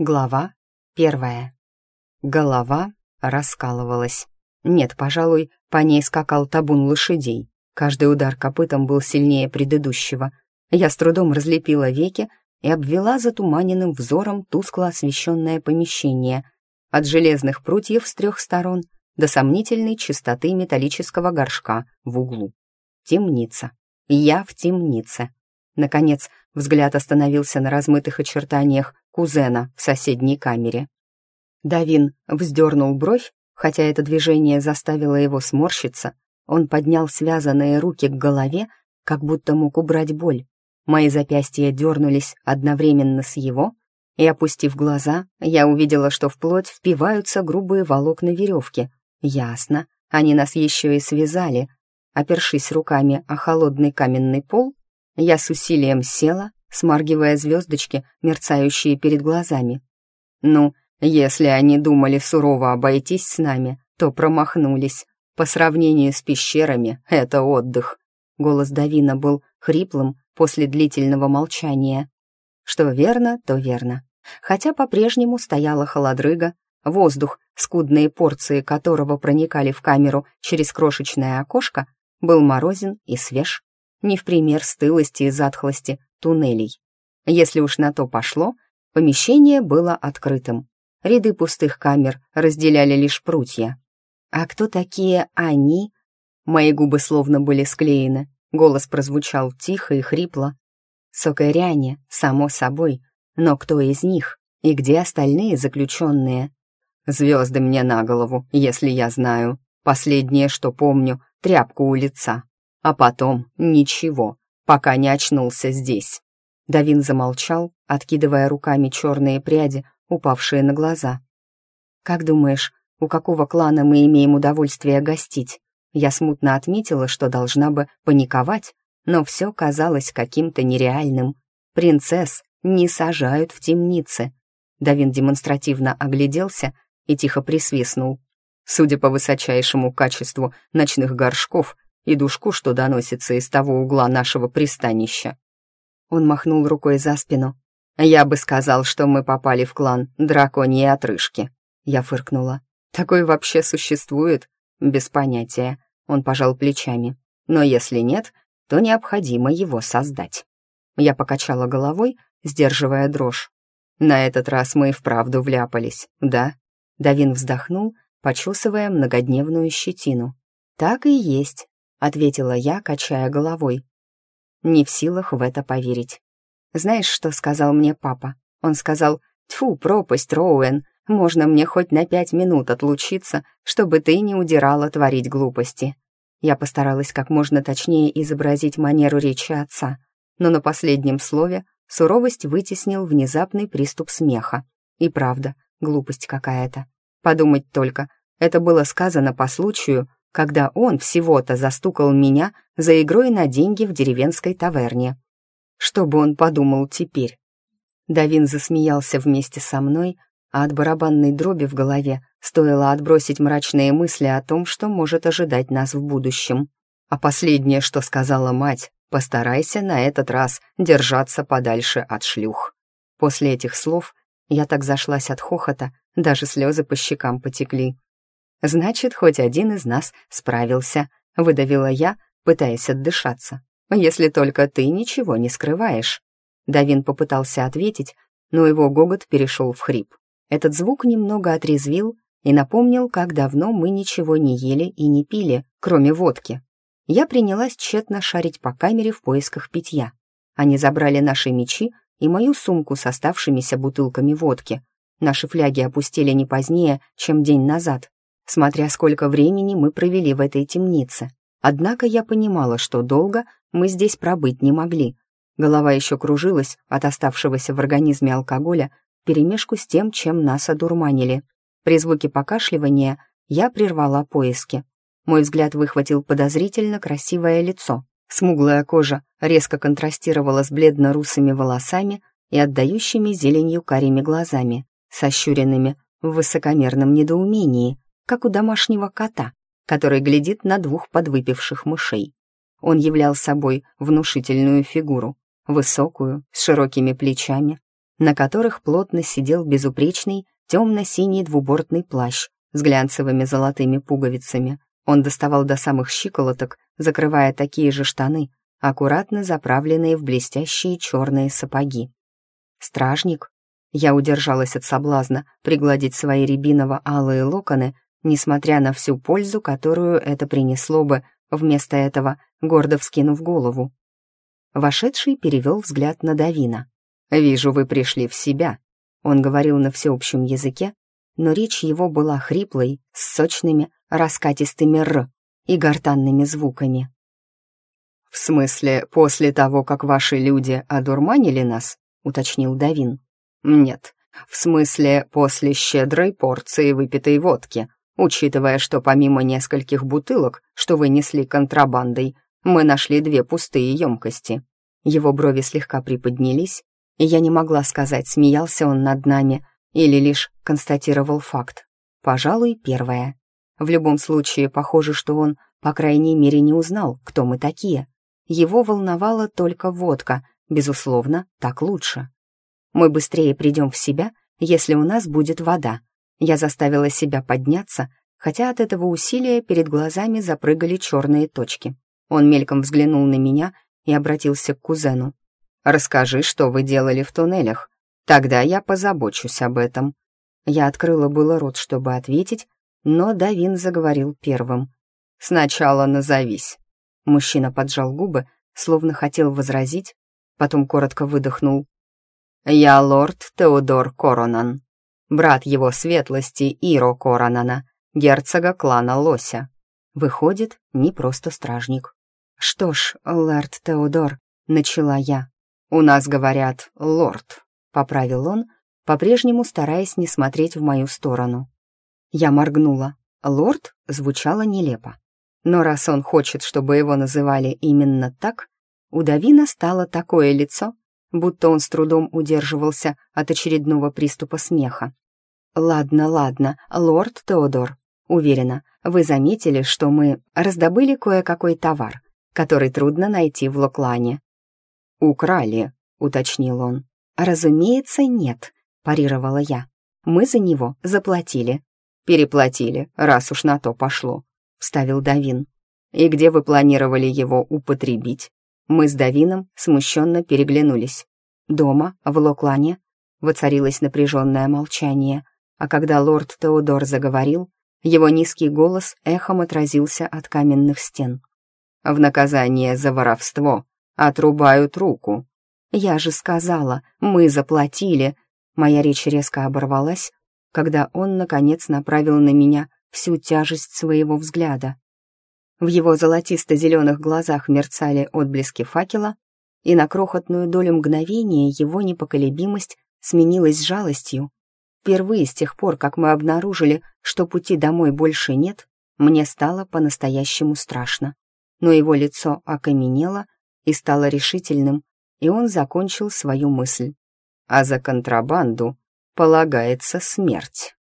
Глава первая. Голова раскалывалась. Нет, пожалуй, по ней скакал табун лошадей. Каждый удар копытом был сильнее предыдущего. Я с трудом разлепила веки и обвела затуманенным взором тускло освещенное помещение. От железных прутьев с трех сторон до сомнительной чистоты металлического горшка в углу. Темница. Я в темнице. Наконец, взгляд остановился на размытых очертаниях кузена в соседней камере. Давин вздернул бровь, хотя это движение заставило его сморщиться. Он поднял связанные руки к голове, как будто мог убрать боль. Мои запястья дернулись одновременно с его, и, опустив глаза, я увидела, что в плоть впиваются грубые волокна веревки. Ясно, они нас еще и связали. Опершись руками о холодный каменный пол, я с усилием села смаргивая звездочки, мерцающие перед глазами. «Ну, если они думали сурово обойтись с нами, то промахнулись. По сравнению с пещерами, это отдых». Голос Давина был хриплым после длительного молчания. Что верно, то верно. Хотя по-прежнему стояла холодрыга, воздух, скудные порции которого проникали в камеру через крошечное окошко, был морозен и свеж, не в пример стылости и затхлости туннелей. Если уж на то пошло, помещение было открытым. Ряды пустых камер разделяли лишь прутья. А кто такие они? Мои губы словно были склеены. Голос прозвучал тихо и хрипло. Сокоряне, само собой. Но кто из них? И где остальные заключенные? Звезды мне на голову, если я знаю. Последнее, что помню, тряпку у лица. А потом ничего пока не очнулся здесь». Давин замолчал, откидывая руками черные пряди, упавшие на глаза. «Как думаешь, у какого клана мы имеем удовольствие гостить?» Я смутно отметила, что должна бы паниковать, но все казалось каким-то нереальным. Принцесс не сажают в темнице. Давин демонстративно огляделся и тихо присвистнул. Судя по высочайшему качеству ночных горшков, и душку, что доносится из того угла нашего пристанища. Он махнул рукой за спину. «Я бы сказал, что мы попали в клан драконьей отрыжки». Я фыркнула. «Такой вообще существует?» «Без понятия». Он пожал плечами. «Но если нет, то необходимо его создать». Я покачала головой, сдерживая дрожь. «На этот раз мы и вправду вляпались, да?» Давин вздохнул, почесывая многодневную щетину. «Так и есть ответила я, качая головой. Не в силах в это поверить. Знаешь, что сказал мне папа? Он сказал, «Тьфу, пропасть, Роуэн, можно мне хоть на пять минут отлучиться, чтобы ты не удирала творить глупости». Я постаралась как можно точнее изобразить манеру речи отца, но на последнем слове суровость вытеснил внезапный приступ смеха. И правда, глупость какая-то. Подумать только, это было сказано по случаю, когда он всего-то застукал меня за игрой на деньги в деревенской таверне. Что бы он подумал теперь? Давин засмеялся вместе со мной, а от барабанной дроби в голове стоило отбросить мрачные мысли о том, что может ожидать нас в будущем. А последнее, что сказала мать, постарайся на этот раз держаться подальше от шлюх. После этих слов я так зашлась от хохота, даже слезы по щекам потекли. Значит, хоть один из нас справился, выдавила я, пытаясь отдышаться. Если только ты ничего не скрываешь. Давин попытался ответить, но его гогот перешел в хрип. Этот звук немного отрезвил и напомнил, как давно мы ничего не ели и не пили, кроме водки. Я принялась тщетно шарить по камере в поисках питья. Они забрали наши мечи и мою сумку с оставшимися бутылками водки. Наши фляги опустили не позднее, чем день назад смотря сколько времени мы провели в этой темнице. Однако я понимала, что долго мы здесь пробыть не могли. Голова еще кружилась от оставшегося в организме алкоголя перемешку с тем, чем нас одурманили. При звуке покашливания я прервала поиски. Мой взгляд выхватил подозрительно красивое лицо. Смуглая кожа резко контрастировала с бледно-русыми волосами и отдающими зеленью карими глазами, сощуренными в высокомерном недоумении как у домашнего кота, который глядит на двух подвыпивших мышей. Он являл собой внушительную фигуру, высокую, с широкими плечами, на которых плотно сидел безупречный темно-синий двубортный плащ с глянцевыми золотыми пуговицами. Он доставал до самых щиколоток, закрывая такие же штаны, аккуратно заправленные в блестящие черные сапоги. «Стражник?» Я удержалась от соблазна пригладить свои рябиново-алые локоны, несмотря на всю пользу, которую это принесло бы, вместо этого гордо вскинув голову. Вошедший перевел взгляд на Давина. «Вижу, вы пришли в себя». Он говорил на всеобщем языке, но речь его была хриплой, с сочными, раскатистыми «р» и гортанными звуками. «В смысле, после того, как ваши люди одурманили нас?» — уточнил Давин. «Нет, в смысле, после щедрой порции выпитой водки, учитывая, что помимо нескольких бутылок, что вы несли контрабандой, мы нашли две пустые емкости». Его брови слегка приподнялись, и я не могла сказать, смеялся он над нами или лишь констатировал факт. Пожалуй, первое. В любом случае, похоже, что он, по крайней мере, не узнал, кто мы такие. Его волновала только водка, безусловно, так лучше. Мы быстрее придем в себя, если у нас будет вода. Я заставила себя подняться, хотя от этого усилия перед глазами запрыгали черные точки. Он мельком взглянул на меня и обратился к кузену. «Расскажи, что вы делали в туннелях. Тогда я позабочусь об этом». Я открыла было рот, чтобы ответить, но Давин заговорил первым. «Сначала назовись». Мужчина поджал губы, словно хотел возразить, потом коротко выдохнул. «Я лорд Теодор Коронан, брат его светлости Иро Коронана, герцога клана Лося. Выходит, не просто стражник». «Что ж, лорд Теодор», — начала я. «У нас говорят лорд», — поправил он, по-прежнему стараясь не смотреть в мою сторону. Я моргнула. «Лорд» звучало нелепо. Но раз он хочет, чтобы его называли именно так, у Давина стало такое лицо, будто он с трудом удерживался от очередного приступа смеха. «Ладно, ладно, лорд Теодор, уверена, вы заметили, что мы раздобыли кое-какой товар, который трудно найти в Локлане». «Украли», — уточнил он. «Разумеется, нет», — парировала я. «Мы за него заплатили». «Переплатили, раз уж на то пошло», — вставил Давин. «И где вы планировали его употребить?» Мы с Давином смущенно переглянулись. Дома, в Локлане, воцарилось напряженное молчание, а когда лорд Теодор заговорил, его низкий голос эхом отразился от каменных стен. «В наказание за воровство отрубают руку». «Я же сказала, мы заплатили!» Моя речь резко оборвалась, когда он, наконец, направил на меня всю тяжесть своего взгляда. В его золотисто-зеленых глазах мерцали отблески факела, и на крохотную долю мгновения его непоколебимость сменилась жалостью. Впервые с тех пор, как мы обнаружили, что пути домой больше нет, мне стало по-настоящему страшно. Но его лицо окаменело и стало решительным, и он закончил свою мысль. А за контрабанду полагается смерть.